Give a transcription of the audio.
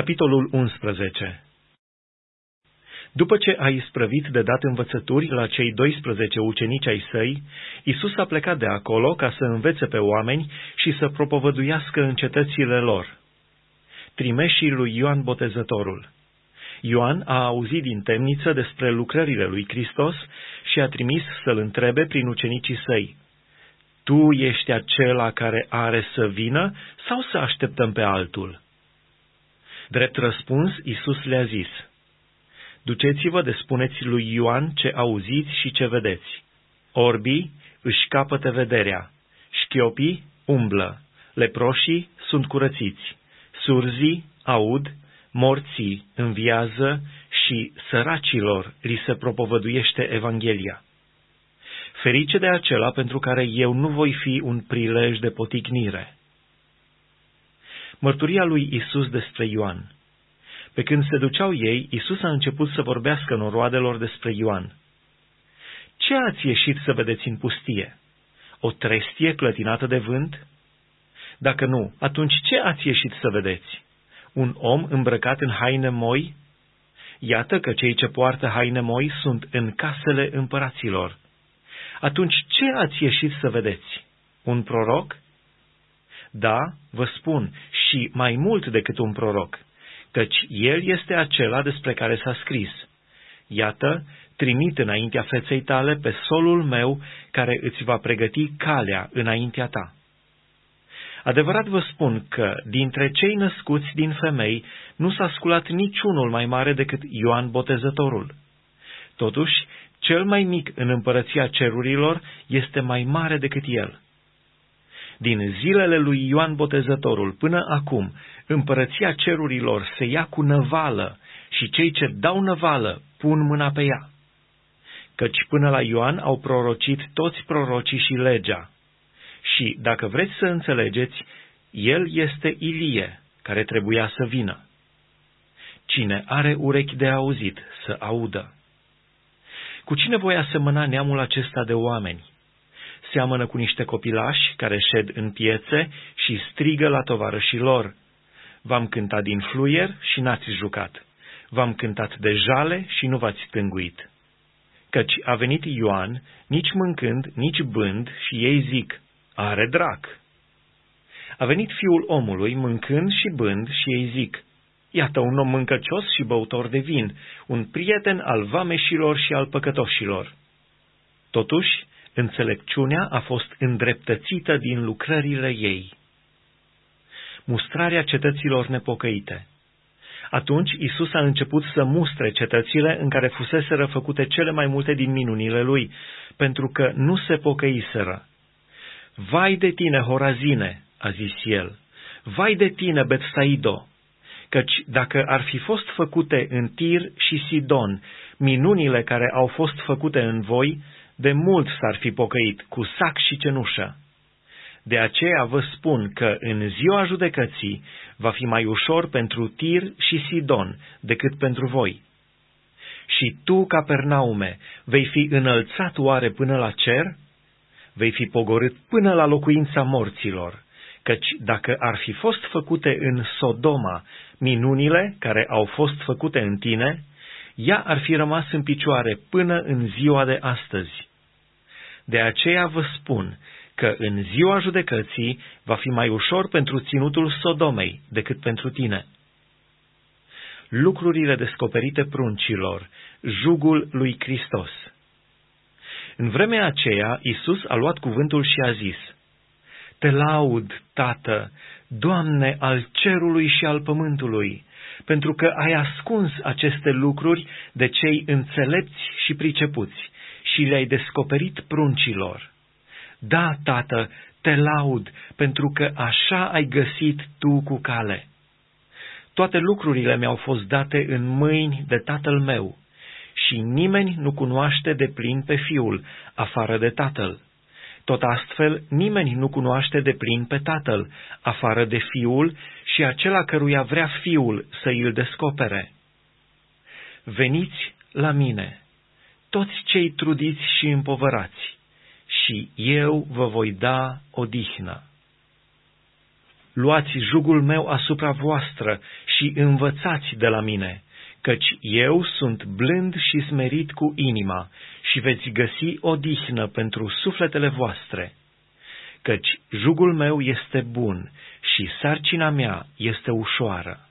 Capitolul 11 După ce a isprăvit de dat învățături la cei 12 ucenici ai săi, Isus a plecat de acolo ca să învețe pe oameni și să propovăduiască în cetățile lor. Trimeșii lui Ioan Botezătorul Ioan a auzit din temniță despre lucrările lui Hristos și a trimis să-l întrebe prin ucenicii săi, Tu ești acela care are să vină sau să așteptăm pe altul?" Drept răspuns, Isus le-a zis, Duceți-vă de spuneți lui Ioan ce auziți și ce vedeți. Orbii își capătă vederea, șchiopii umblă, leproșii sunt curățiți, surzii aud, morții înviază și săracilor li se propovăduiește Evanghelia. Ferice de acela pentru care eu nu voi fi un prilej de poticnire. Mărturia lui Isus despre Ioan Pe când se duceau ei, Isus a început să vorbească noroadelor despre Ioan. Ce ați ieșit să vedeți în pustie? O trestie clătinată de vânt? Dacă nu, atunci ce ați ieșit să vedeți? Un om îmbrăcat în haine moi? Iată că cei ce poartă haine moi sunt în casele împăraților. Atunci ce ați ieșit să vedeți? Un proroc? Da, vă spun, și mai mult decât un proroc, căci el este acela despre care s-a scris. Iată, trimit înaintea feței tale pe solul meu, care îți va pregăti calea înaintea ta. Adevărat vă spun că, dintre cei născuți din femei, nu s-a sculat niciunul mai mare decât Ioan Botezătorul. Totuși, cel mai mic în împărăția cerurilor este mai mare decât el. Din zilele lui Ioan Botezătorul până acum, împărăția cerurilor se ia cu năvală și cei ce dau năvală pun mâna pe ea. Căci până la Ioan au prorocit toți prorocii și legea. Și, dacă vreți să înțelegeți, el este Ilie, care trebuia să vină. Cine are urechi de auzit, să audă. Cu cine voi asemăna neamul acesta de oameni? Seamănă cu niște copilași care șed în piețe și strigă la tovarășii lor. V-am cântat din fluier și n-ați jucat. V-am cântat de jale și nu v-ați tânguit. Căci a venit Ioan, nici mâncând, nici bând, și ei zic, are drac. A venit fiul omului, mâncând și bând, și ei zic, Iată un om mâncăcios și băutor de vin, un prieten al vameșilor și al păcătoșilor. Totuși, înțelepciunea a fost îndreptățită din lucrările ei. Mustrarea cetăților nepocăite Atunci Isus a început să mustre cetățile în care fusese făcute cele mai multe din minunile lui, pentru că nu se pocăiseră. Vai de tine, Horazine, a zis el, vai de tine, Betsaido, căci dacă ar fi fost făcute în Tir și Sidon minunile care au fost făcute în voi, de mult s-ar fi pocăit cu sac și cenușă. De aceea vă spun că în ziua judecății va fi mai ușor pentru Tir și Sidon decât pentru voi. Și tu, Capernaume, vei fi înălțat oare până la cer? Vei fi pogorât până la locuința morților, căci dacă ar fi fost făcute în Sodoma minunile care au fost făcute în tine, ea ar fi rămas în picioare până în ziua de astăzi. De aceea vă spun că în ziua judecății va fi mai ușor pentru ținutul Sodomei decât pentru tine. Lucrurile descoperite pruncilor, jugul lui Hristos. În vremea aceea, Isus a luat cuvântul și a zis, Te laud, Tată, Doamne al cerului și al pământului, pentru că ai ascuns aceste lucruri de cei înțelepți și pricepuți și le-ai descoperit pruncilor. Da, Tată, te laud, pentru că așa ai găsit tu cu cale. Toate lucrurile mi-au fost date în mâini de Tatăl meu și nimeni nu cunoaște de plin pe Fiul, afară de Tatăl. Tot astfel, nimeni nu cunoaște de plin pe Tatăl, afară de Fiul ci acela căruia vrea Fiul să îl descopere. Veniți la mine, toți cei trudiți și împovărați, și eu vă voi da odihnă. Luați jugul meu asupra voastră și învățați de la mine, căci eu sunt blând și smerit cu inima și veți găsi odihnă pentru sufletele voastre căci jugul meu este bun și sarcina mea este ușoară.